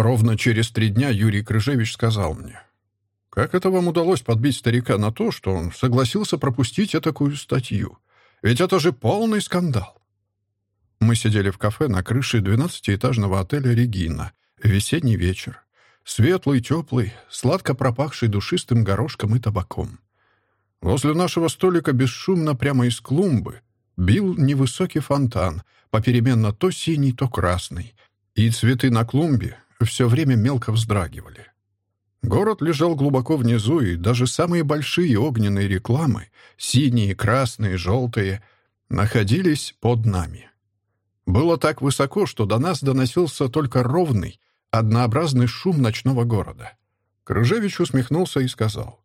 Ровно через три дня Юрий Крыжевич сказал мне, «Как это вам удалось подбить старика на то, что он согласился пропустить такую статью? Ведь это же полный скандал!» Мы сидели в кафе на крыше двенадцатиэтажного отеля «Регина». Весенний вечер. Светлый, теплый, сладко пропахший душистым горошком и табаком. Возле нашего столика бесшумно прямо из клумбы бил невысокий фонтан, попеременно то синий, то красный, и цветы на клумбе все время мелко вздрагивали. Город лежал глубоко внизу, и даже самые большие огненные рекламы, синие, красные, желтые, находились под нами. Было так высоко, что до нас доносился только ровный, однообразный шум ночного города. Крыжевич усмехнулся и сказал,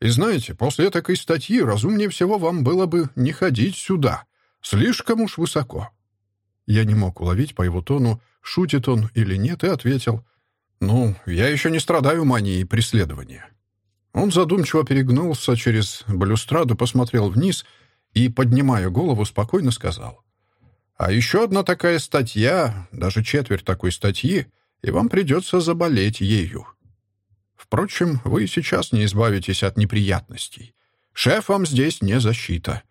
«И знаете, после такой статьи разумнее всего вам было бы не ходить сюда. Слишком уж высоко». Я не мог уловить по его тону, шутит он или нет, и ответил, «Ну, я еще не страдаю манией преследования». Он задумчиво перегнулся через балюстраду, посмотрел вниз и, поднимая голову, спокойно сказал, «А еще одна такая статья, даже четверть такой статьи, и вам придется заболеть ею. Впрочем, вы сейчас не избавитесь от неприятностей. Шеф вам здесь не защита».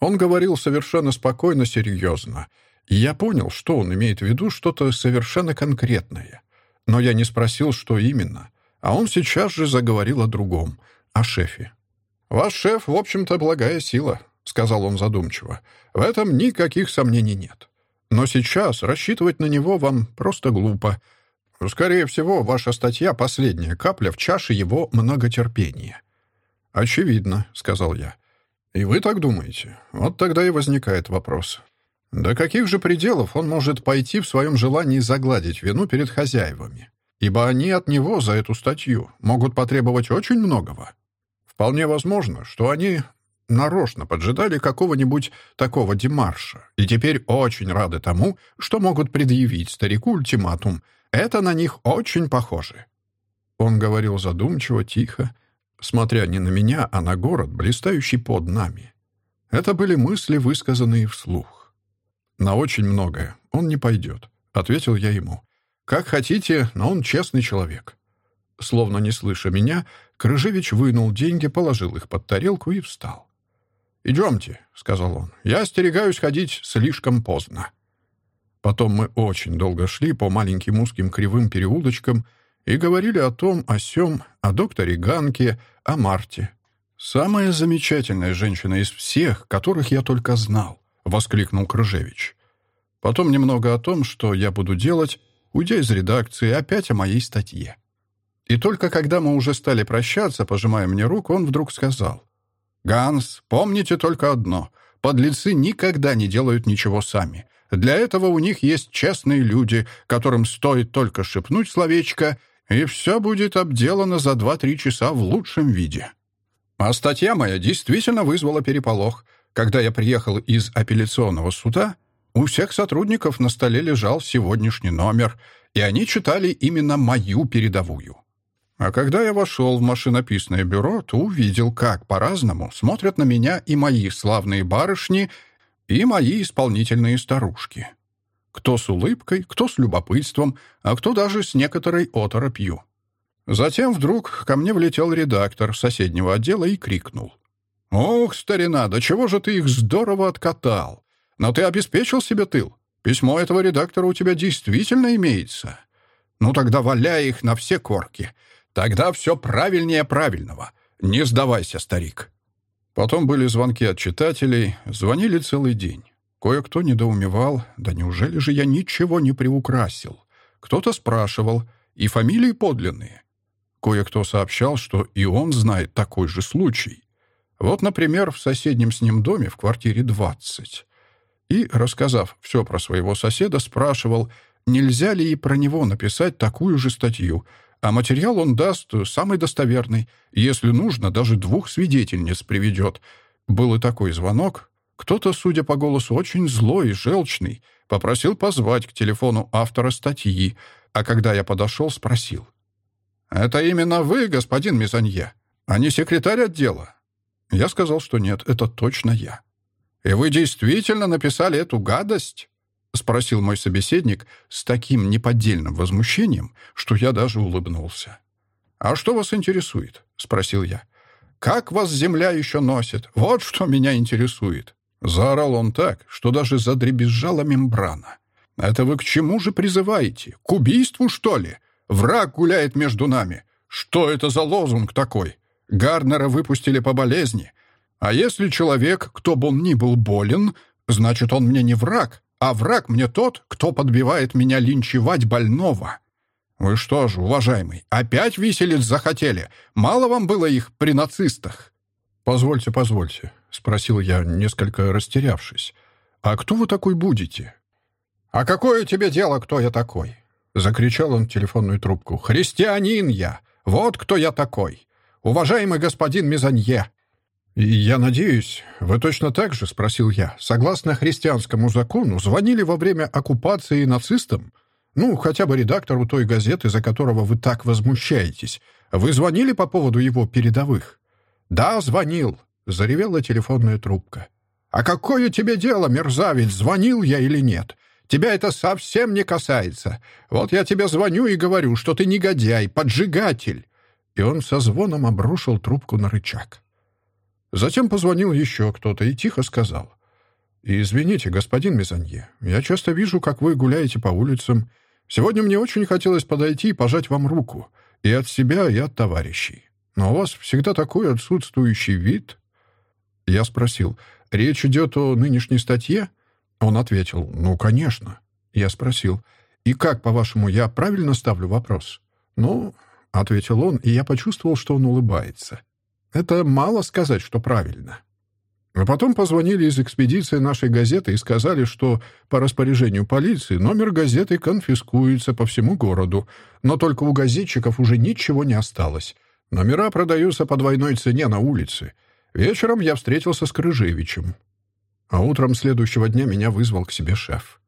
Он говорил совершенно спокойно, серьезно, я понял, что он имеет в виду что-то совершенно конкретное. Но я не спросил, что именно. А он сейчас же заговорил о другом, о шефе. «Ваш шеф, в общем-то, благая сила», — сказал он задумчиво. «В этом никаких сомнений нет. Но сейчас рассчитывать на него вам просто глупо. Скорее всего, ваша статья — последняя капля в чаше его многотерпения». «Очевидно», — сказал я. «И вы так думаете? Вот тогда и возникает вопрос. До каких же пределов он может пойти в своем желании загладить вину перед хозяевами? Ибо они от него за эту статью могут потребовать очень многого. Вполне возможно, что они нарочно поджидали какого-нибудь такого демарша и теперь очень рады тому, что могут предъявить старику ультиматум. Это на них очень похоже. Он говорил задумчиво, тихо, смотря не на меня, а на город, блистающий под нами. Это были мысли, высказанные вслух. «На очень многое. Он не пойдет», — ответил я ему. «Как хотите, но он честный человек». Словно не слыша меня, Крыжевич вынул деньги, положил их под тарелку и встал. «Идемте», — сказал он. «Я остерегаюсь ходить слишком поздно». Потом мы очень долго шли по маленьким узким кривым переулочкам и говорили о том, о сём, о докторе Ганке, о Марте. Самая замечательная женщина из всех, которых я только знал. — воскликнул Крыжевич. Потом немного о том, что я буду делать, уйдя из редакции, опять о моей статье. И только когда мы уже стали прощаться, пожимая мне руку, он вдруг сказал. «Ганс, помните только одно. Подлецы никогда не делают ничего сами. Для этого у них есть честные люди, которым стоит только шепнуть словечко, и все будет обделано за два-три часа в лучшем виде». А статья моя действительно вызвала переполох — когда я приехал из апелляционного суда, у всех сотрудников на столе лежал сегодняшний номер, и они читали именно мою передовую. А когда я вошел в машинописное бюро, то увидел, как по-разному смотрят на меня и мои славные барышни, и мои исполнительные старушки. Кто с улыбкой, кто с любопытством, а кто даже с некоторой оторопью. Затем вдруг ко мне влетел редактор соседнего отдела и крикнул. «Ох, старина, да чего же ты их здорово откатал! Но ты обеспечил себе тыл. Письмо этого редактора у тебя действительно имеется. Ну тогда валяй их на все корки. Тогда все правильнее правильного. Не сдавайся, старик». Потом были звонки от читателей, звонили целый день. Кое-кто недоумевал, да неужели же я ничего не приукрасил? Кто-то спрашивал, и фамилии подлинные. Кое-кто сообщал, что и он знает такой же случай. Вот, например, в соседнем с ним доме в квартире 20. И, рассказав все про своего соседа, спрашивал, нельзя ли и про него написать такую же статью, а материал он даст самый достоверный. Если нужно, даже двух свидетельниц приведет. Был и такой звонок. Кто-то, судя по голосу, очень злой и желчный, попросил позвать к телефону автора статьи, а когда я подошел, спросил. «Это именно вы, господин Мизанье, а не секретарь отдела?» Я сказал, что нет, это точно я. «И вы действительно написали эту гадость?» — спросил мой собеседник с таким неподдельным возмущением, что я даже улыбнулся. «А что вас интересует?» — спросил я. «Как вас земля еще носит? Вот что меня интересует!» Заорал он так, что даже задребезжала мембрана. «Это вы к чему же призываете? К убийству, что ли? Враг гуляет между нами. Что это за лозунг такой? Гарнера выпустили по болезни. А если человек, кто бы он ни был болен, значит, он мне не враг, а враг мне тот, кто подбивает меня линчевать больного. Вы что же, уважаемый, опять виселиц захотели? Мало вам было их при нацистах? Позвольте, позвольте, спросил я, несколько растерявшись. А кто вы такой будете? А какое тебе дело, кто я такой? Закричал он в телефонную трубку. Христианин я! Вот кто я такой! Уважаемый господин Мизанье, «Я надеюсь, вы точно так же, — спросил я, — согласно христианскому закону, звонили во время оккупации нацистам? Ну, хотя бы редактору той газеты, за которого вы так возмущаетесь. Вы звонили по поводу его передовых?» «Да, звонил», — заревела телефонная трубка. «А какое тебе дело, мерзавец, звонил я или нет? Тебя это совсем не касается. Вот я тебе звоню и говорю, что ты негодяй, поджигатель». И он со звоном обрушил трубку на рычаг. Затем позвонил еще кто-то и тихо сказал. «Извините, господин Мезанье, я часто вижу, как вы гуляете по улицам. Сегодня мне очень хотелось подойти и пожать вам руку. И от себя, и от товарищей. Но у вас всегда такой отсутствующий вид». Я спросил, «Речь идет о нынешней статье?» Он ответил, «Ну, конечно». Я спросил, «И как, по-вашему, я правильно ставлю вопрос?» «Ну», — ответил он, и я почувствовал, что он улыбается. Это мало сказать, что правильно. А потом позвонили из экспедиции нашей газеты и сказали, что по распоряжению полиции номер газеты конфискуется по всему городу, но только у газетчиков уже ничего не осталось. Номера продаются по двойной цене на улице. Вечером я встретился с Крыжевичем. А утром следующего дня меня вызвал к себе шеф.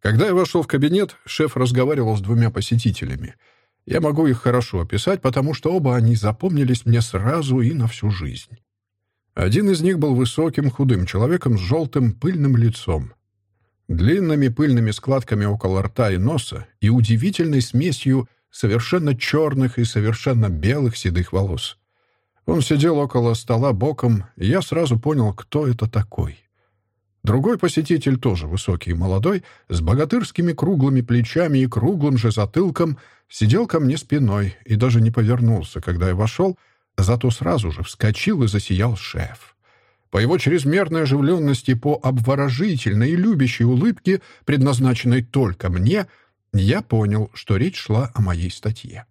Когда я вошел в кабинет, шеф разговаривал с двумя посетителями — я могу их хорошо описать, потому что оба они запомнились мне сразу и на всю жизнь. Один из них был высоким, худым человеком с желтым пыльным лицом, длинными пыльными складками около рта и носа и удивительной смесью совершенно черных и совершенно белых седых волос. Он сидел около стола боком, и я сразу понял, кто это такой. Другой посетитель, тоже высокий и молодой, с богатырскими круглыми плечами и круглым же затылком, сидел ко мне спиной и даже не повернулся, когда я вошел, зато сразу же вскочил и засиял шеф. По его чрезмерной оживленности, по обворожительной и любящей улыбке, предназначенной только мне, я понял, что речь шла о моей статье.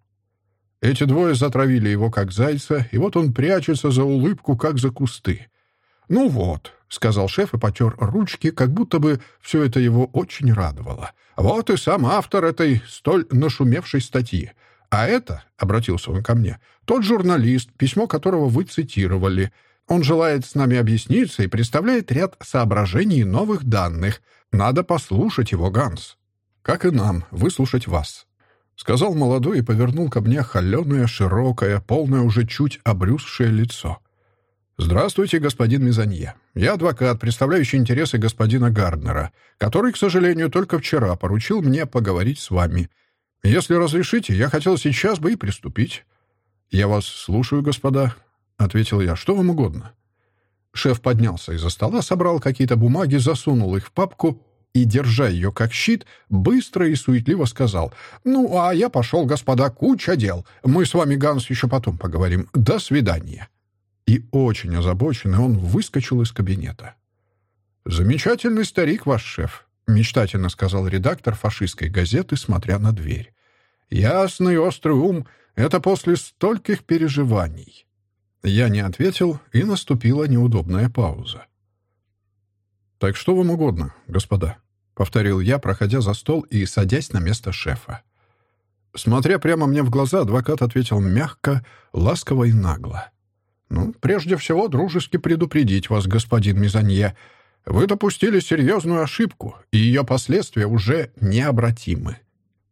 Эти двое затравили его как зайца, и вот он прячется за улыбку, как за кусты. «Ну вот», — сказал шеф и потер ручки, как будто бы все это его очень радовало. «Вот и сам автор этой столь нашумевшей статьи. А это, — обратился он ко мне, — тот журналист, письмо которого вы цитировали. Он желает с нами объясниться и представляет ряд соображений и новых данных. Надо послушать его, Ганс. Как и нам, выслушать вас». — сказал молодой и повернул ко мне холеное, широкое, полное уже чуть обрюзшее лицо. «Здравствуйте, господин Мизанье. Я адвокат, представляющий интересы господина Гарднера, который, к сожалению, только вчера поручил мне поговорить с вами. Если разрешите, я хотел сейчас бы и приступить». «Я вас слушаю, господа», — ответил я. «Что вам угодно?» Шеф поднялся из-за стола, собрал какие-то бумаги, засунул их в папку и, держа ее как щит, быстро и суетливо сказал. «Ну, а я пошел, господа, куча дел. Мы с вами, Ганс, еще потом поговорим. До свидания». И очень озабоченный он выскочил из кабинета. «Замечательный старик ваш шеф», — мечтательно сказал редактор фашистской газеты, смотря на дверь. «Ясный острый ум — это после стольких переживаний». Я не ответил, и наступила неудобная пауза. «Так что вам угодно, господа», — повторил я, проходя за стол и садясь на место шефа. Смотря прямо мне в глаза, адвокат ответил мягко, ласково и нагло. «Ну, прежде всего, дружески предупредить вас, господин Мизанье. Вы допустили серьезную ошибку, и ее последствия уже необратимы».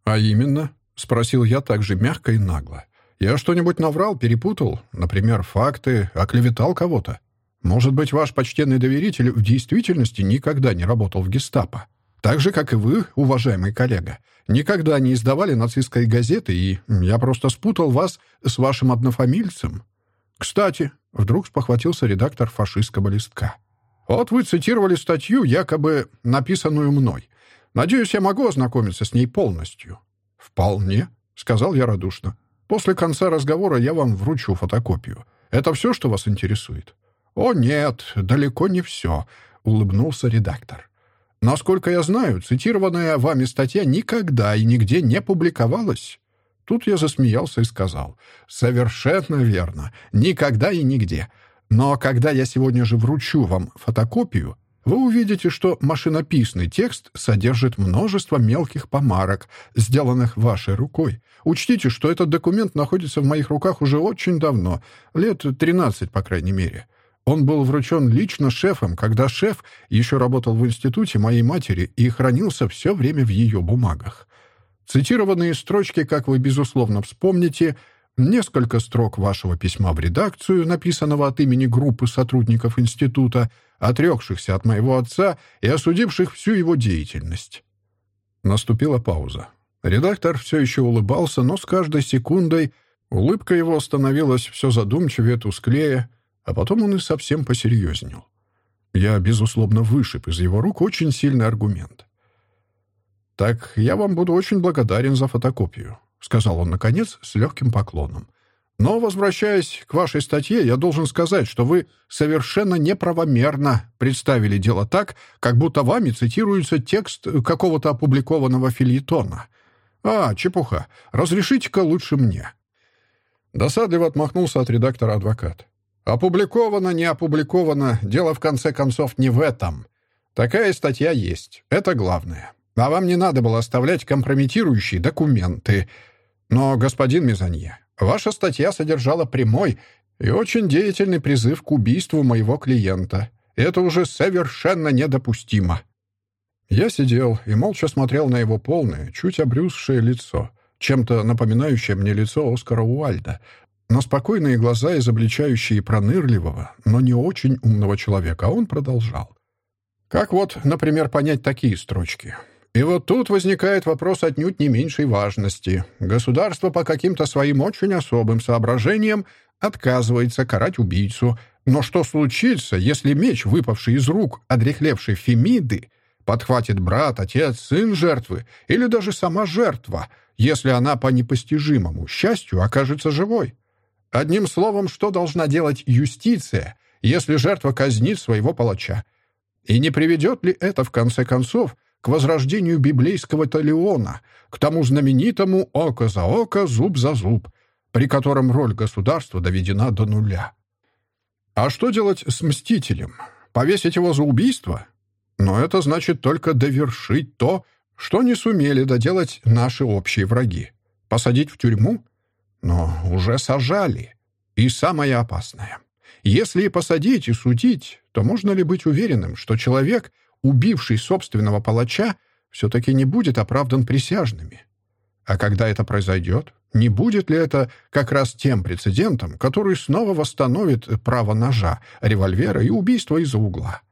«А именно?» — спросил я также мягко и нагло. «Я что-нибудь наврал, перепутал? Например, факты, оклеветал кого-то? Может быть, ваш почтенный доверитель в действительности никогда не работал в гестапо?» Так же, как и вы, уважаемый коллега, никогда не издавали нацистской газеты, и я просто спутал вас с вашим однофамильцем. Кстати, вдруг спохватился редактор фашистского листка. Вот вы цитировали статью, якобы написанную мной. Надеюсь, я могу ознакомиться с ней полностью. Вполне, сказал я радушно. После конца разговора я вам вручу фотокопию. Это все, что вас интересует? О, нет, далеко не все, улыбнулся редактор. Насколько я знаю, цитированная вами статья никогда и нигде не публиковалась. Тут я засмеялся и сказал, «Совершенно верно. Никогда и нигде. Но когда я сегодня же вручу вам фотокопию, вы увидите, что машинописный текст содержит множество мелких помарок, сделанных вашей рукой. Учтите, что этот документ находится в моих руках уже очень давно, лет 13, по крайней мере. Он был вручен лично шефом, когда шеф еще работал в институте моей матери и хранился все время в ее бумагах. Цитированные строчки, как вы, безусловно, вспомните, несколько строк вашего письма в редакцию, написанного от имени группы сотрудников института, отрекшихся от моего отца и осудивших всю его деятельность. Наступила пауза. Редактор все еще улыбался, но с каждой секундой улыбка его становилась все задумчивее, тусклее, а потом он и совсем посерьезнел. Я, безусловно, вышиб из его рук очень сильный аргумент. «Так я вам буду очень благодарен за фотокопию», — сказал он, наконец, с легким поклоном. «Но, возвращаясь к вашей статье, я должен сказать, что вы совершенно неправомерно представили дело так, как будто вами цитируется текст какого-то опубликованного фильетона. А, чепуха. Разрешите-ка лучше мне». Досадливо отмахнулся от редактора адвокат. Опубликовано, не опубликовано, дело в конце концов не в этом. Такая статья есть, это главное. А вам не надо было оставлять компрометирующие документы. Но, господин Мизанье, ваша статья содержала прямой и очень деятельный призыв к убийству моего клиента. Это уже совершенно недопустимо. Я сидел и молча смотрел на его полное, чуть обрюзшее лицо, чем-то напоминающее мне лицо Оскара Уальда, на спокойные глаза, изобличающие пронырливого, но не очень умного человека, а он продолжал. Как вот, например, понять такие строчки? И вот тут возникает вопрос отнюдь не меньшей важности. Государство по каким-то своим очень особым соображениям отказывается карать убийцу. Но что случится, если меч, выпавший из рук одрехлевшей Фемиды, подхватит брат, отец, сын жертвы или даже сама жертва, если она по непостижимому счастью окажется живой? Одним словом, что должна делать юстиция, если жертва казнит своего палача? И не приведет ли это, в конце концов, к возрождению библейского талиона, к тому знаменитому «око за око, зуб за зуб», при котором роль государства доведена до нуля? А что делать с мстителем? Повесить его за убийство? Но это значит только довершить то, что не сумели доделать наши общие враги. Посадить в тюрьму? Но уже сажали. И самое опасное. Если и посадить, и судить, то можно ли быть уверенным, что человек, убивший собственного палача, все-таки не будет оправдан присяжными? А когда это произойдет, не будет ли это как раз тем прецедентом, который снова восстановит право ножа, револьвера и убийства из-за угла?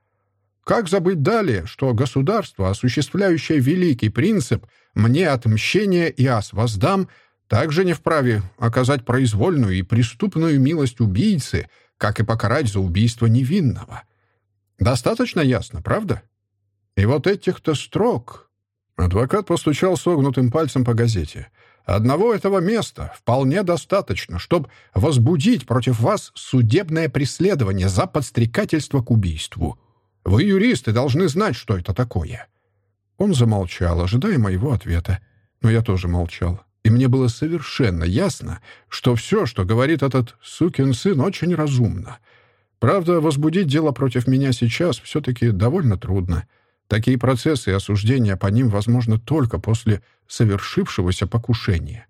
Как забыть далее, что государство, осуществляющее великий принцип «мне отмщение и ас воздам», также не вправе оказать произвольную и преступную милость убийце, как и покарать за убийство невинного. Достаточно ясно, правда? И вот этих-то строк... Адвокат постучал согнутым пальцем по газете. Одного этого места вполне достаточно, чтобы возбудить против вас судебное преследование за подстрекательство к убийству. Вы, юристы, должны знать, что это такое. Он замолчал, ожидая моего ответа. Но я тоже молчал и мне было совершенно ясно, что все, что говорит этот сукин сын, очень разумно. Правда, возбудить дело против меня сейчас все-таки довольно трудно. Такие процессы и осуждения по ним возможны только после совершившегося покушения.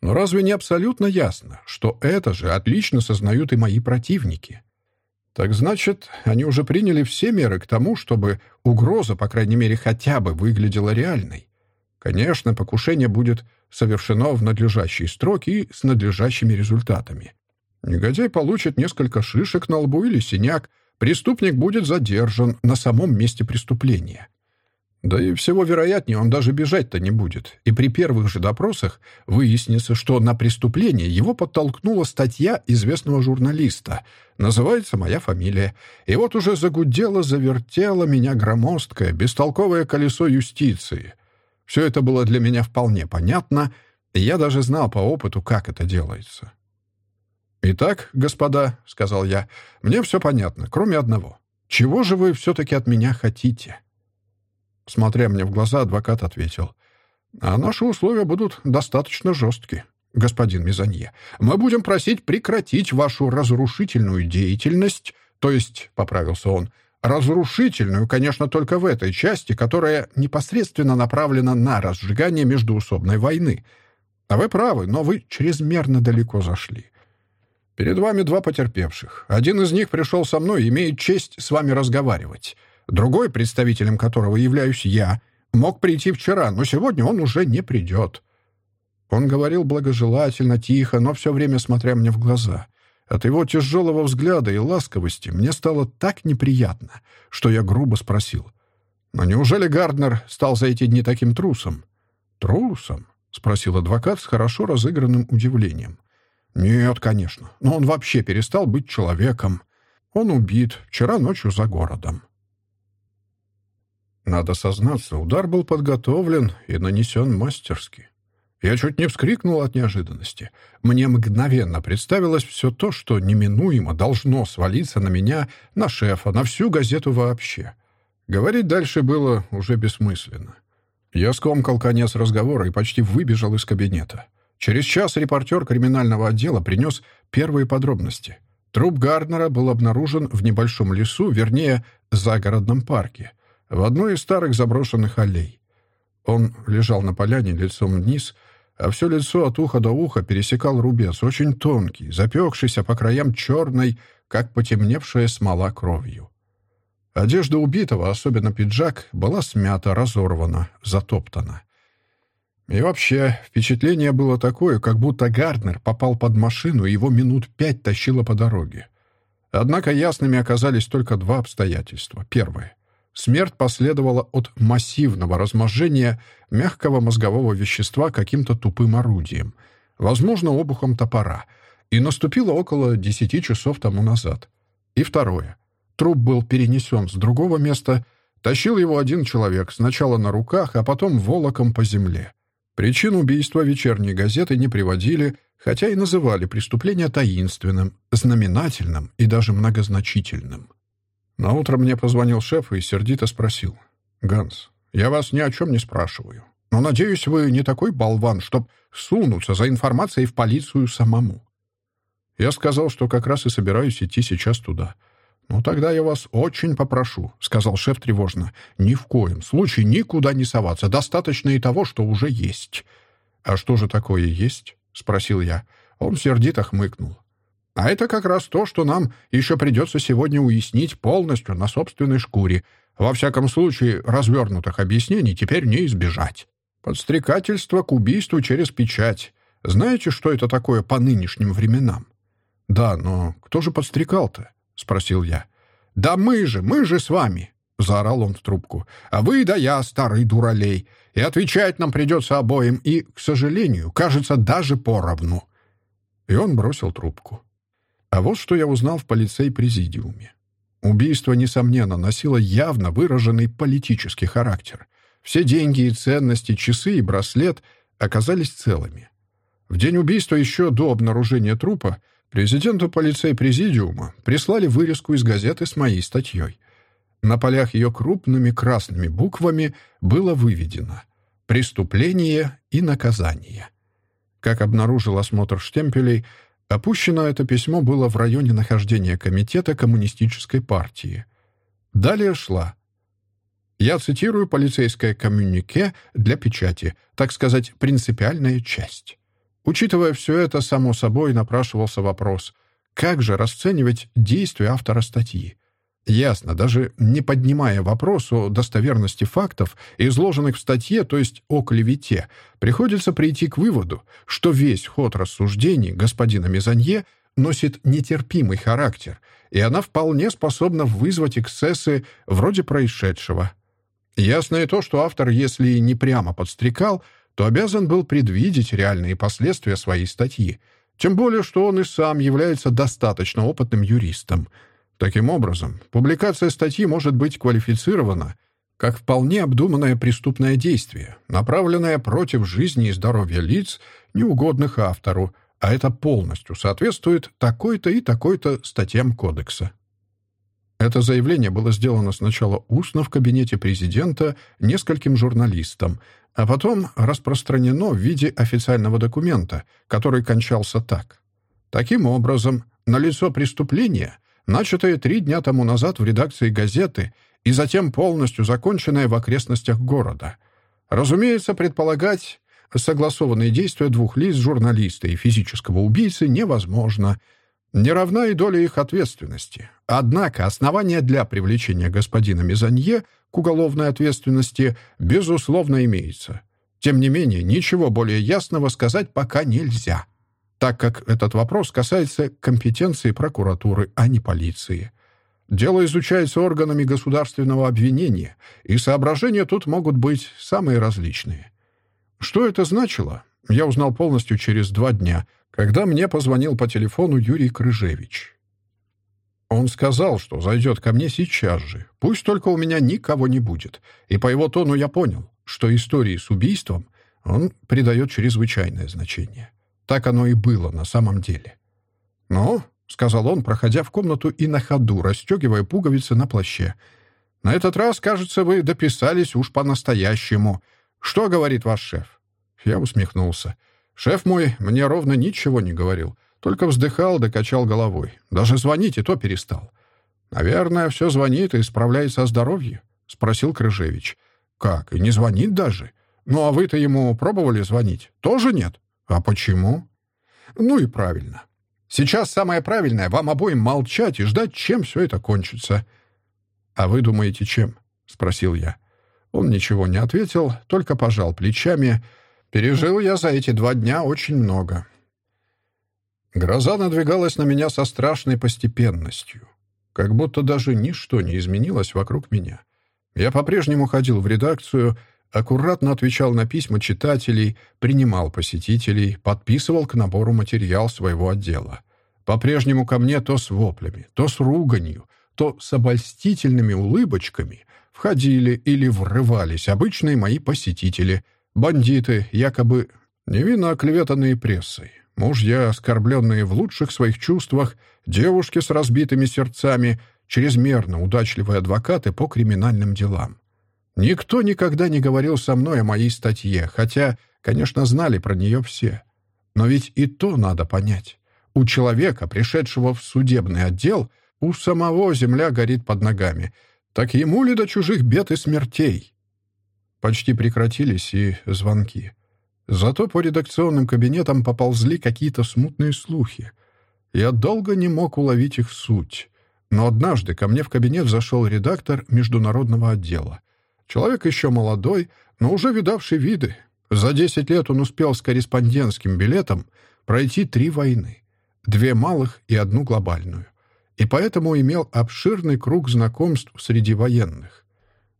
Но разве не абсолютно ясно, что это же отлично сознают и мои противники? Так значит, они уже приняли все меры к тому, чтобы угроза, по крайней мере, хотя бы выглядела реальной. Конечно, покушение будет совершено в надлежащие сроки и с надлежащими результатами. Негодяй получит несколько шишек на лбу или синяк, преступник будет задержан на самом месте преступления. Да и всего вероятнее, он даже бежать-то не будет. И при первых же допросах выяснится, что на преступление его подтолкнула статья известного журналиста. Называется «Моя фамилия». И вот уже загудело, завертело меня громоздкое, бестолковое колесо юстиции. Все это было для меня вполне понятно, и я даже знал по опыту, как это делается. «Итак, господа», — сказал я, — «мне все понятно, кроме одного. Чего же вы все-таки от меня хотите?» Смотря мне в глаза, адвокат ответил. «А наши условия будут достаточно жесткие, господин Мизанье. Мы будем просить прекратить вашу разрушительную деятельность, то есть, — поправился он, — разрушительную, конечно, только в этой части, которая непосредственно направлена на разжигание междуусобной войны. А вы правы, но вы чрезмерно далеко зашли. Перед вами два потерпевших. Один из них пришел со мной и имеет честь с вами разговаривать. Другой, представителем которого являюсь я, мог прийти вчера, но сегодня он уже не придет. Он говорил благожелательно, тихо, но все время смотря мне в глаза. От его тяжелого взгляда и ласковости мне стало так неприятно, что я грубо спросил. «Но неужели Гарднер стал за эти дни таким трусом?» «Трусом?» — спросил адвокат с хорошо разыгранным удивлением. «Нет, конечно. Но он вообще перестал быть человеком. Он убит вчера ночью за городом». Надо сознаться, удар был подготовлен и нанесен мастерски. Я чуть не вскрикнул от неожиданности. Мне мгновенно представилось все то, что неминуемо должно свалиться на меня, на шефа, на всю газету вообще. Говорить дальше было уже бессмысленно. Я скомкал конец разговора и почти выбежал из кабинета. Через час репортер криминального отдела принес первые подробности. Труп Гарднера был обнаружен в небольшом лесу, вернее, загородном парке — в одной из старых заброшенных аллей. Он лежал на поляне лицом вниз, а все лицо от уха до уха пересекал рубец, очень тонкий, запекшийся по краям черной, как потемневшая смола кровью. Одежда убитого, особенно пиджак, была смята, разорвана, затоптана. И вообще, впечатление было такое, как будто Гарднер попал под машину и его минут пять тащило по дороге. Однако ясными оказались только два обстоятельства. Первое. Смерть последовала от массивного разможения мягкого мозгового вещества каким-то тупым орудием, возможно, обухом топора, и наступила около десяти часов тому назад. И второе. Труп был перенесен с другого места, тащил его один человек, сначала на руках, а потом волоком по земле. Причин убийства вечерние газеты не приводили, хотя и называли преступление таинственным, знаменательным и даже многозначительным. На утро мне позвонил шеф и сердито спросил. «Ганс, я вас ни о чем не спрашиваю. Но, надеюсь, вы не такой болван, чтоб сунуться за информацией в полицию самому». Я сказал, что как раз и собираюсь идти сейчас туда. «Ну, тогда я вас очень попрошу», — сказал шеф тревожно. «Ни в коем случае никуда не соваться. Достаточно и того, что уже есть». «А что же такое есть?» — спросил я. Он сердито хмыкнул. А это как раз то, что нам еще придется сегодня уяснить полностью на собственной шкуре. Во всяком случае, развернутых объяснений теперь не избежать. Подстрекательство к убийству через печать. Знаете, что это такое по нынешним временам? Да, но кто же подстрекал-то? Спросил я. Да мы же, мы же с вами. Заорал он в трубку. «А вы да я, старый дуралей. И отвечать нам придется обоим, и, к сожалению, кажется, даже поровну». И он бросил трубку. А вот что я узнал в полицей-президиуме. Убийство, несомненно, носило явно выраженный политический характер. Все деньги и ценности, часы и браслет оказались целыми. В день убийства, еще до обнаружения трупа, президенту полицей-президиума прислали вырезку из газеты с моей статьей. На полях ее крупными красными буквами было выведено «Преступление и наказание». Как обнаружил осмотр штемпелей, Опущено это письмо было в районе нахождения Комитета Коммунистической партии. Далее шла. Я цитирую полицейское коммюнике для печати, так сказать, принципиальная часть. Учитывая все это, само собой напрашивался вопрос, как же расценивать действия автора статьи? Ясно, даже не поднимая вопрос о достоверности фактов, изложенных в статье, то есть о клевете, приходится прийти к выводу, что весь ход рассуждений господина Мезанье носит нетерпимый характер, и она вполне способна вызвать эксцессы вроде происшедшего. Ясно и то, что автор, если не прямо подстрекал, то обязан был предвидеть реальные последствия своей статьи, тем более, что он и сам является достаточно опытным юристом. Таким образом, публикация статьи может быть квалифицирована как вполне обдуманное преступное действие, направленное против жизни и здоровья лиц, неугодных автору, а это полностью соответствует такой-то и такой-то статьям Кодекса. Это заявление было сделано сначала устно в кабинете президента нескольким журналистам, а потом распространено в виде официального документа, который кончался так. Таким образом, налицо преступление, начатое три дня тому назад в редакции газеты и затем полностью законченное в окрестностях города. Разумеется, предполагать согласованные действия двух лиц, журналиста и физического убийцы, невозможно — не равна и доля их ответственности. Однако основания для привлечения господина Мезанье к уголовной ответственности, безусловно, имеется. Тем не менее, ничего более ясного сказать пока нельзя, так как этот вопрос касается компетенции прокуратуры, а не полиции. Дело изучается органами государственного обвинения, и соображения тут могут быть самые различные. Что это значило, я узнал полностью через два дня, когда мне позвонил по телефону Юрий Крыжевич. Он сказал, что зайдет ко мне сейчас же, пусть только у меня никого не будет, и по его тону я понял, что истории с убийством он придает чрезвычайное значение. Так оно и было на самом деле. «Ну», — сказал он, проходя в комнату и на ходу, расстегивая пуговицы на плаще, «на этот раз, кажется, вы дописались уж по-настоящему. Что говорит ваш шеф?» Я усмехнулся. Шеф мой мне ровно ничего не говорил, только вздыхал да головой. Даже звонить и то перестал. «Наверное, все звонит и справляется о здоровье?» — спросил Крыжевич. «Как, и не звонит даже? Ну, а вы-то ему пробовали звонить? Тоже нет? А почему?» «Ну и правильно. Сейчас самое правильное — вам обоим молчать и ждать, чем все это кончится». «А вы думаете, чем?» — спросил я. Он ничего не ответил, только пожал плечами — Пережил я за эти два дня очень много. Гроза надвигалась на меня со страшной постепенностью. Как будто даже ничто не изменилось вокруг меня. Я по-прежнему ходил в редакцию, аккуратно отвечал на письма читателей, принимал посетителей, подписывал к набору материал своего отдела. По-прежнему ко мне то с воплями, то с руганью, то с обольстительными улыбочками входили или врывались обычные мои посетители — Бандиты, якобы невинно оклеветанные прессой, мужья, оскорбленные в лучших своих чувствах, девушки с разбитыми сердцами, чрезмерно удачливые адвокаты по криминальным делам. Никто никогда не говорил со мной о моей статье, хотя, конечно, знали про нее все. Но ведь и то надо понять. У человека, пришедшего в судебный отдел, у самого земля горит под ногами. Так ему ли до чужих бед и смертей? Почти прекратились и звонки. Зато по редакционным кабинетам поползли какие-то смутные слухи. Я долго не мог уловить их суть. Но однажды ко мне в кабинет зашел редактор международного отдела. Человек еще молодой, но уже видавший виды. За десять лет он успел с корреспондентским билетом пройти три войны. Две малых и одну глобальную. И поэтому имел обширный круг знакомств среди военных.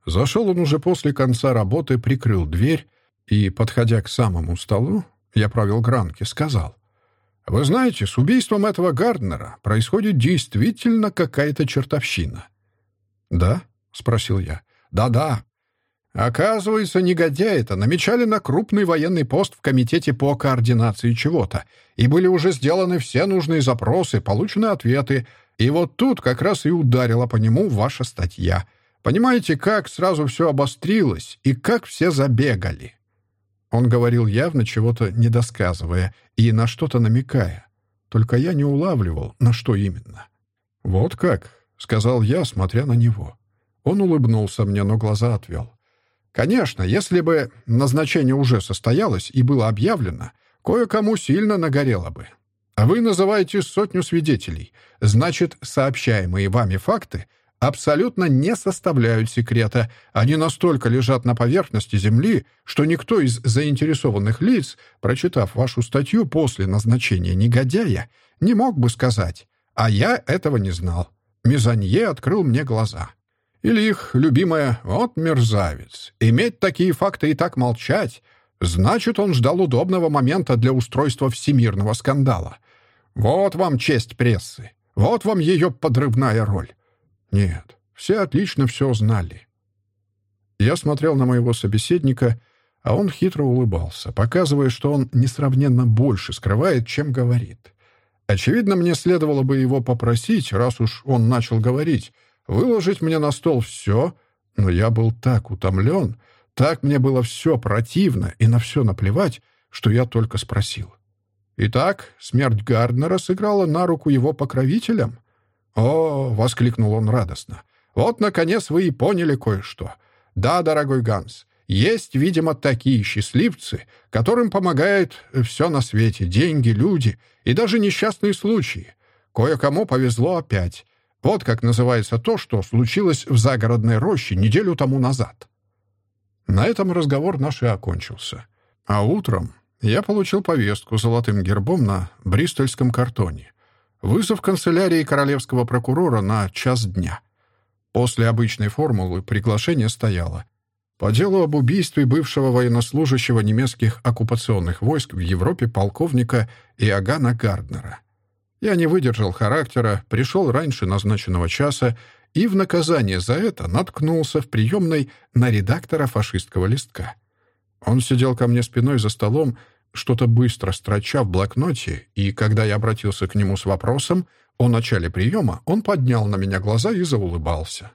Зашел он уже после конца работы, прикрыл дверь и, подходя к самому столу, я правил гранки, сказал, «Вы знаете, с убийством этого Гарднера происходит действительно какая-то чертовщина». «Да?» — спросил я. «Да-да. Оказывается, негодяи-то намечали на крупный военный пост в Комитете по координации чего-то, и были уже сделаны все нужные запросы, получены ответы, и вот тут как раз и ударила по нему ваша статья». Понимаете, как сразу все обострилось и как все забегали?» Он говорил явно чего-то недосказывая и на что-то намекая. Только я не улавливал, на что именно. «Вот как», — сказал я, смотря на него. Он улыбнулся мне, но глаза отвел. «Конечно, если бы назначение уже состоялось и было объявлено, кое-кому сильно нагорело бы. А вы называете сотню свидетелей. Значит, сообщаемые вами факты абсолютно не составляют секрета. Они настолько лежат на поверхности Земли, что никто из заинтересованных лиц, прочитав вашу статью после назначения негодяя, не мог бы сказать «А я этого не знал». Мизанье открыл мне глаза. Или их любимая «вот мерзавец». Иметь такие факты и так молчать — значит, он ждал удобного момента для устройства всемирного скандала. Вот вам честь прессы. Вот вам ее подрывная роль. Нет, все отлично все знали. Я смотрел на моего собеседника, а он хитро улыбался, показывая, что он несравненно больше скрывает, чем говорит. Очевидно, мне следовало бы его попросить, раз уж он начал говорить, выложить мне на стол все, но я был так утомлен, так мне было все противно и на все наплевать, что я только спросил. Итак, смерть Гарднера сыграла на руку его покровителям? «О!» — воскликнул он радостно. «Вот, наконец, вы и поняли кое-что. Да, дорогой Ганс, есть, видимо, такие счастливцы, которым помогает все на свете — деньги, люди и даже несчастные случаи. Кое-кому повезло опять. Вот как называется то, что случилось в загородной роще неделю тому назад. На этом разговор наш и окончился. А утром я получил повестку золотым гербом на бристольском картоне. Вызов канцелярии королевского прокурора на час дня. После обычной формулы приглашение стояло. По делу об убийстве бывшего военнослужащего немецких оккупационных войск в Европе полковника Иоганна Гарднера. Я не выдержал характера, пришел раньше назначенного часа и в наказание за это наткнулся в приемной на редактора фашистского листка. Он сидел ко мне спиной за столом, что-то быстро строча в блокноте, и когда я обратился к нему с вопросом о начале приема, он поднял на меня глаза и заулыбался.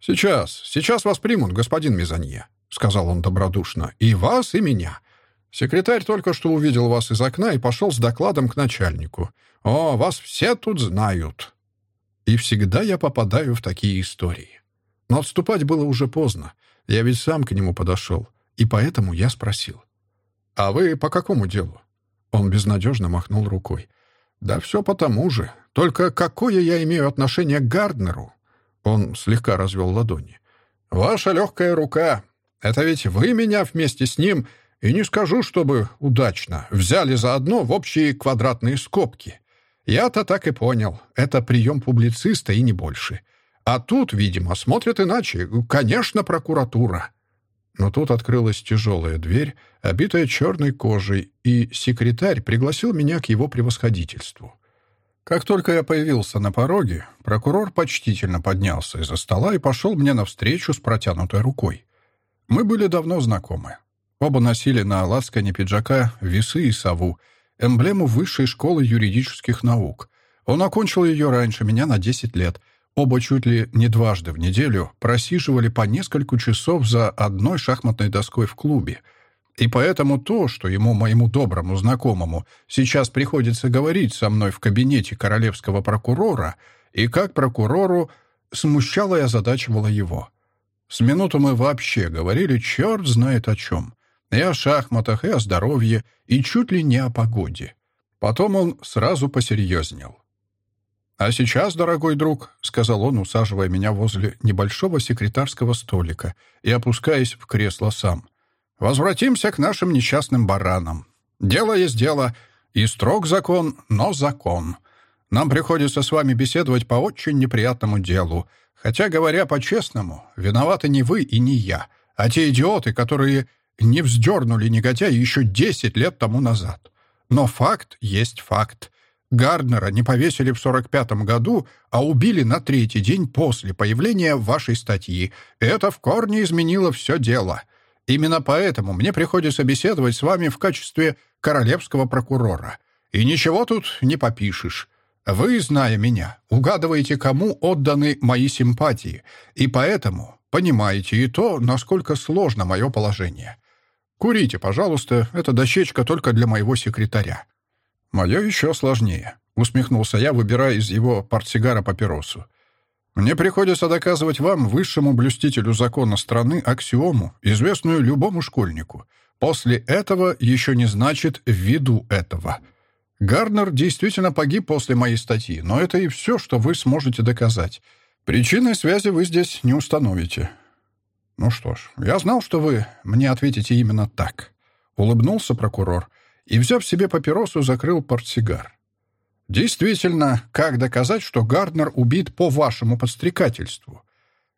«Сейчас, сейчас вас примут, господин Мизанье», — сказал он добродушно. «И вас, и меня. Секретарь только что увидел вас из окна и пошел с докладом к начальнику. О, вас все тут знают». И всегда я попадаю в такие истории. Но отступать было уже поздно. Я ведь сам к нему подошел. И поэтому я спросил. «А вы по какому делу?» Он безнадежно махнул рукой. «Да все по тому же. Только какое я имею отношение к Гарднеру?» Он слегка развел ладони. «Ваша легкая рука. Это ведь вы меня вместе с ним, и не скажу, чтобы удачно, взяли заодно в общие квадратные скобки. Я-то так и понял. Это прием публициста и не больше. А тут, видимо, смотрят иначе. Конечно, прокуратура». Но тут открылась тяжелая дверь, обитая черной кожей, и секретарь пригласил меня к его превосходительству. Как только я появился на пороге, прокурор почтительно поднялся из-за стола и пошел мне навстречу с протянутой рукой. Мы были давно знакомы. Оба носили на лацкане пиджака весы и сову, эмблему высшей школы юридических наук. Он окончил ее раньше меня на 10 лет. Оба чуть ли не дважды в неделю просиживали по несколько часов за одной шахматной доской в клубе — и поэтому то, что ему, моему доброму знакомому, сейчас приходится говорить со мной в кабинете королевского прокурора, и как прокурору, смущало и озадачивало его. С минуту мы вообще говорили черт знает о чем. И о шахматах, и о здоровье, и чуть ли не о погоде. Потом он сразу посерьезнел. «А сейчас, дорогой друг», — сказал он, усаживая меня возле небольшого секретарского столика и опускаясь в кресло сам, Возвратимся к нашим несчастным баранам. Дело есть дело, и строг закон, но закон. Нам приходится с вами беседовать по очень неприятному делу. Хотя, говоря по-честному, виноваты не вы и не я, а те идиоты, которые не вздернули негодяя еще десять лет тому назад. Но факт есть факт. Гарднера не повесили в 45-м году, а убили на третий день после появления вашей статьи. Это в корне изменило все дело. Именно поэтому мне приходится беседовать с вами в качестве королевского прокурора. И ничего тут не попишешь. Вы, зная меня, угадываете, кому отданы мои симпатии, и поэтому понимаете и то, насколько сложно мое положение. Курите, пожалуйста, эта дощечка только для моего секретаря. Мое еще сложнее, усмехнулся я, выбирая из его портсигара папиросу. Мне приходится доказывать вам, высшему блюстителю закона страны, аксиому, известную любому школьнику. После этого еще не значит «ввиду этого». Гарнер действительно погиб после моей статьи, но это и все, что вы сможете доказать. Причины связи вы здесь не установите. Ну что ж, я знал, что вы мне ответите именно так. Улыбнулся прокурор и, взяв себе папиросу, закрыл портсигар. Действительно, как доказать, что Гарднер убит по вашему подстрекательству?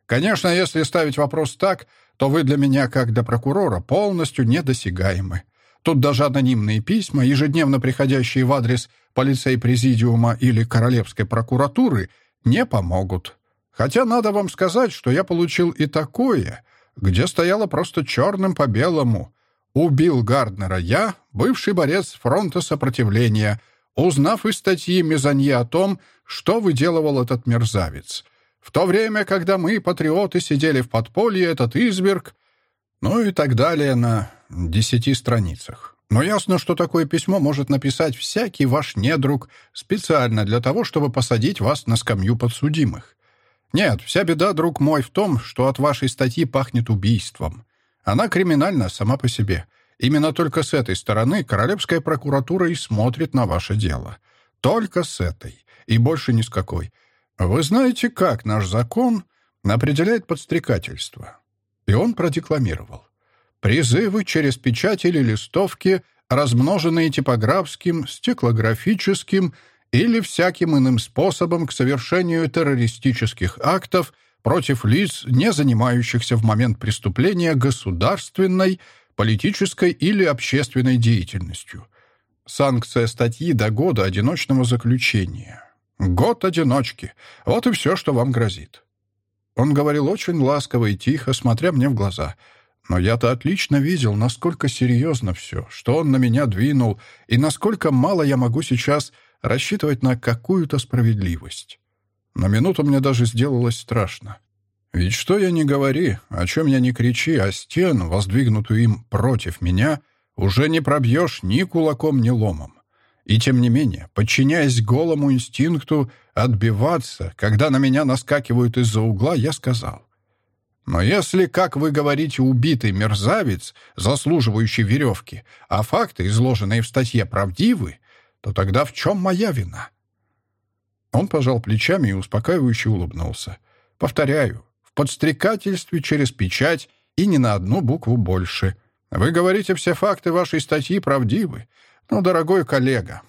Конечно, если ставить вопрос так, то вы для меня, как для прокурора, полностью недосягаемы. Тут даже анонимные письма, ежедневно приходящие в адрес полицей-президиума или королевской прокуратуры, не помогут. Хотя надо вам сказать, что я получил и такое, где стояло просто черным по белому. Убил Гарднера я, бывший борец фронта сопротивления, узнав из статьи Мезанье о том, что выделывал этот мерзавец. В то время, когда мы, патриоты, сидели в подполье, этот изверг ну и так далее на десяти страницах. Но ясно, что такое письмо может написать всякий ваш недруг специально для того, чтобы посадить вас на скамью подсудимых. Нет, вся беда, друг мой, в том, что от вашей статьи пахнет убийством. Она криминальна сама по себе. Именно только с этой стороны Королевская прокуратура и смотрит на ваше дело. Только с этой. И больше ни с какой. Вы знаете, как наш закон определяет подстрекательство? И он продекламировал. Призывы через печать или листовки, размноженные типографским, стеклографическим или всяким иным способом к совершению террористических актов против лиц, не занимающихся в момент преступления государственной, политической или общественной деятельностью. Санкция статьи до года одиночного заключения. Год одиночки. Вот и все, что вам грозит. Он говорил очень ласково и тихо, смотря мне в глаза. Но я-то отлично видел, насколько серьезно все, что он на меня двинул, и насколько мало я могу сейчас рассчитывать на какую-то справедливость. На минуту мне даже сделалось страшно. Ведь что я не говори, о чем я не кричи, а стену, воздвигнутую им против меня, уже не пробьешь ни кулаком, ни ломом. И тем не менее, подчиняясь голому инстинкту отбиваться, когда на меня наскакивают из-за угла, я сказал. Но если, как вы говорите, убитый мерзавец, заслуживающий веревки, а факты, изложенные в статье, правдивы, то тогда в чем моя вина? Он пожал плечами и успокаивающе улыбнулся. Повторяю, в подстрекательстве через печать и ни на одну букву больше. Вы говорите, все факты вашей статьи правдивы, ну, дорогой коллега,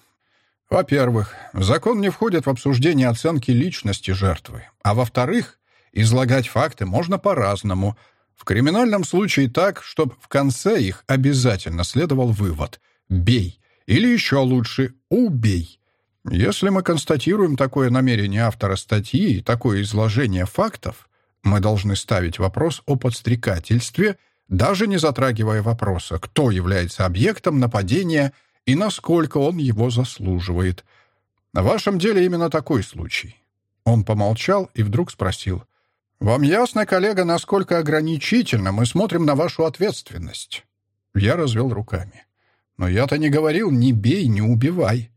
во-первых, закон не входит в обсуждение оценки личности жертвы. А во-вторых, излагать факты можно по-разному. В криминальном случае так, чтобы в конце их обязательно следовал вывод «бей» или еще лучше «убей». Если мы констатируем такое намерение автора статьи и такое изложение фактов, мы должны ставить вопрос о подстрекательстве, даже не затрагивая вопроса, кто является объектом нападения – и насколько он его заслуживает. В вашем деле именно такой случай». Он помолчал и вдруг спросил. «Вам ясно, коллега, насколько ограничительно мы смотрим на вашу ответственность?» Я развел руками. «Но я-то не говорил «не бей, не убивай».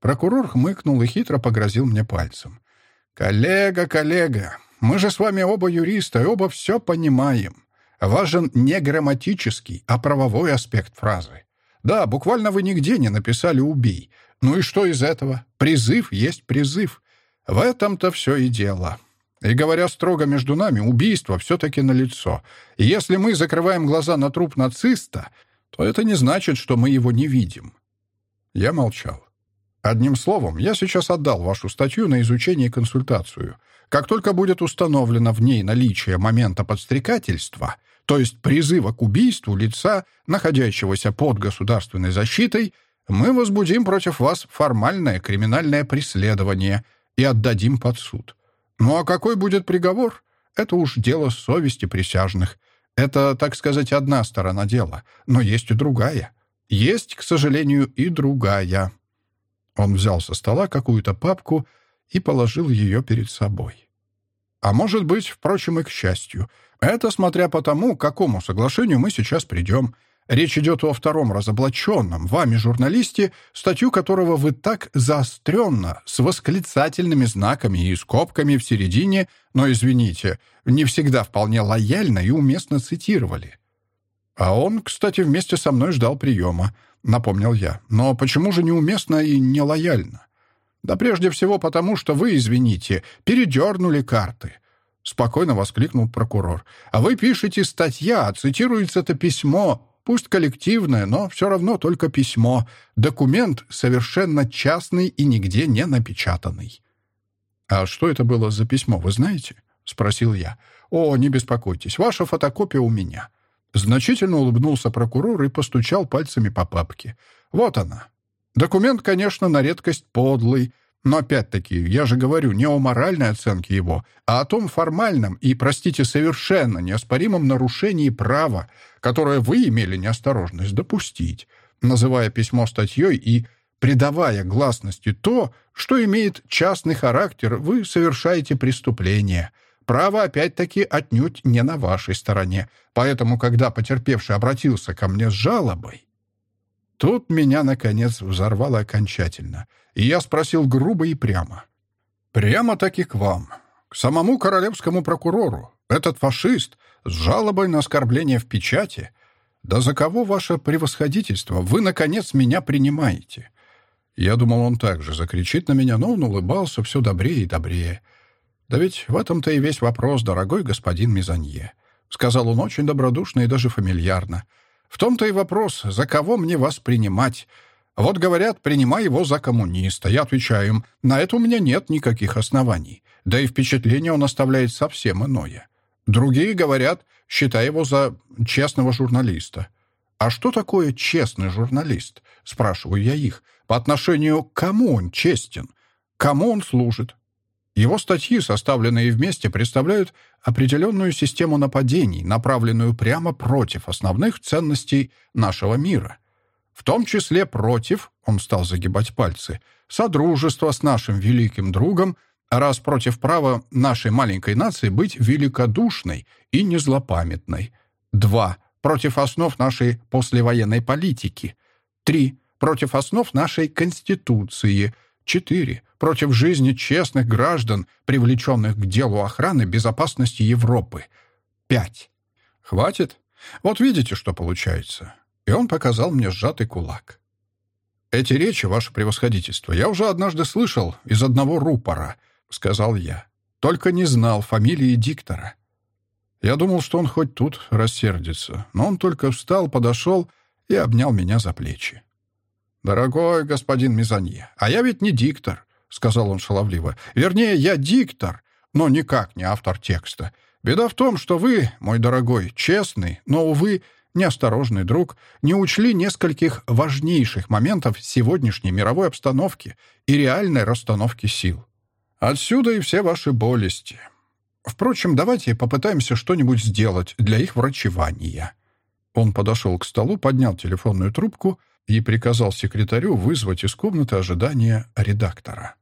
Прокурор хмыкнул и хитро погрозил мне пальцем. «Коллега, коллега, мы же с вами оба юристы и оба все понимаем. Важен не грамматический, а правовой аспект фразы. Да, буквально вы нигде не написали «убей». Ну и что из этого? Призыв есть призыв. В этом-то все и дело. И говоря строго между нами, убийство все-таки налицо. И если мы закрываем глаза на труп нациста, то это не значит, что мы его не видим. Я молчал. Одним словом, я сейчас отдал вашу статью на изучение и консультацию. Как только будет установлено в ней наличие момента подстрекательства, то есть призыва к убийству лица, находящегося под государственной защитой, мы возбудим против вас формальное криминальное преследование и отдадим под суд. Ну а какой будет приговор? Это уж дело совести присяжных. Это, так сказать, одна сторона дела, но есть и другая. Есть, к сожалению, и другая. Он взял со стола какую-то папку и положил ее перед собой. А может быть, впрочем, и к счастью — это смотря по тому, к какому соглашению мы сейчас придем. Речь идет о втором разоблаченном, вами журналисте, статью которого вы так заостренно, с восклицательными знаками и скобками в середине, но, извините, не всегда вполне лояльно и уместно цитировали. А он, кстати, вместе со мной ждал приема, напомнил я. Но почему же неуместно и нелояльно? Да прежде всего потому, что вы, извините, передернули карты — Спокойно воскликнул прокурор. «А вы пишете статья, цитируется это письмо, пусть коллективное, но все равно только письмо. Документ совершенно частный и нигде не напечатанный». «А что это было за письмо, вы знаете?» спросил я. «О, не беспокойтесь, ваша фотокопия у меня». Значительно улыбнулся прокурор и постучал пальцами по папке. «Вот она. Документ, конечно, на редкость подлый, но опять-таки, я же говорю не о моральной оценке его, а о том формальном и, простите, совершенно неоспоримом нарушении права, которое вы имели неосторожность допустить, называя письмо статьей и придавая гласности то, что имеет частный характер, вы совершаете преступление. Право, опять-таки, отнюдь не на вашей стороне. Поэтому, когда потерпевший обратился ко мне с жалобой, Тут меня, наконец, взорвало окончательно, и я спросил грубо и прямо. «Прямо-таки к вам, к самому королевскому прокурору. Этот фашист с жалобой на оскорбление в печати. Да за кого ваше превосходительство? Вы, наконец, меня принимаете?» Я думал, он также закричит на меня, но он улыбался все добрее и добрее. «Да ведь в этом-то и весь вопрос, дорогой господин Мизанье», — сказал он очень добродушно и даже фамильярно. В том-то и вопрос, за кого мне вас принимать? Вот говорят, принимай его за коммуниста. Я отвечаю им, на это у меня нет никаких оснований. Да и впечатление он оставляет совсем иное. Другие говорят, считай его за честного журналиста. А что такое честный журналист? Спрашиваю я их. По отношению к кому он честен? Кому он служит? Его статьи, составленные вместе, представляют определенную систему нападений, направленную прямо против основных ценностей нашего мира. В том числе против, он стал загибать пальцы, содружества с нашим великим другом, раз против права нашей маленькой нации быть великодушной и незлопамятной. Два. Против основ нашей послевоенной политики. Три. Против основ нашей Конституции – Четыре. Против жизни честных граждан, привлеченных к делу охраны безопасности Европы. Пять. Хватит? Вот видите, что получается. И он показал мне сжатый кулак. «Эти речи, ваше превосходительство, я уже однажды слышал из одного рупора», — сказал я. «Только не знал фамилии диктора». Я думал, что он хоть тут рассердится, но он только встал, подошел и обнял меня за плечи. «Дорогой господин Мизанье, а я ведь не диктор», — сказал он шаловливо. «Вернее, я диктор, но никак не автор текста. Беда в том, что вы, мой дорогой, честный, но, увы, неосторожный друг, не учли нескольких важнейших моментов сегодняшней мировой обстановки и реальной расстановки сил. Отсюда и все ваши болести. Впрочем, давайте попытаемся что-нибудь сделать для их врачевания». Он подошел к столу, поднял телефонную трубку — и приказал секретарю вызвать из комнаты ожидания редактора.